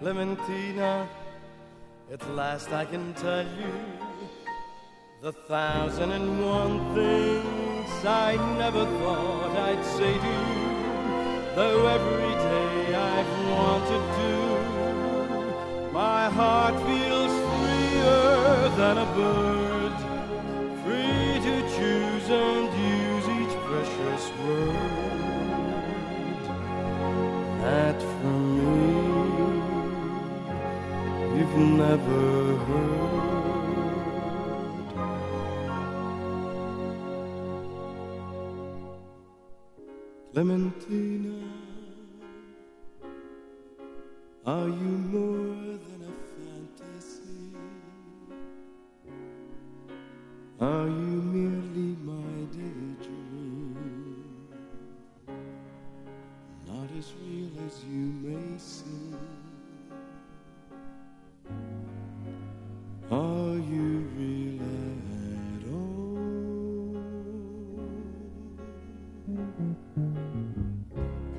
Clementina, at last I can tell you the thousand and one things I never thought I'd say to you, though every day I've wanted to. My heart feels freer than a bird, never heard. Clementina, are you more than a fantasy? Are you merely my daydream? Not as real as you may seem.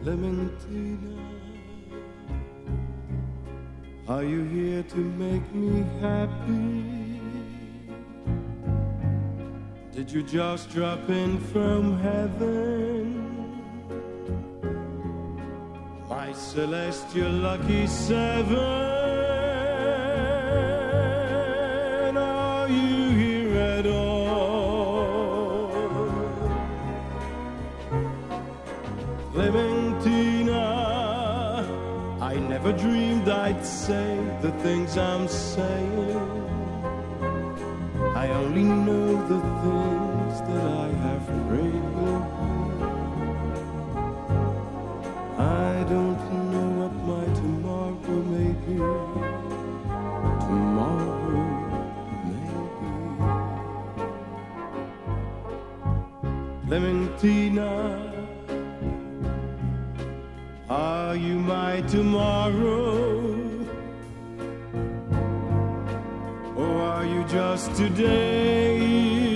Clementina, are you here to make me happy? Did you just drop in from heaven? My celestial lucky seven. Are you here at all? I never dreamed I'd say the things I'm saying. I only know the things that I have be. I don't know what my tomorrow may be. Tomorrow may be. Clementina, are you my tomorrow? Or are you just today?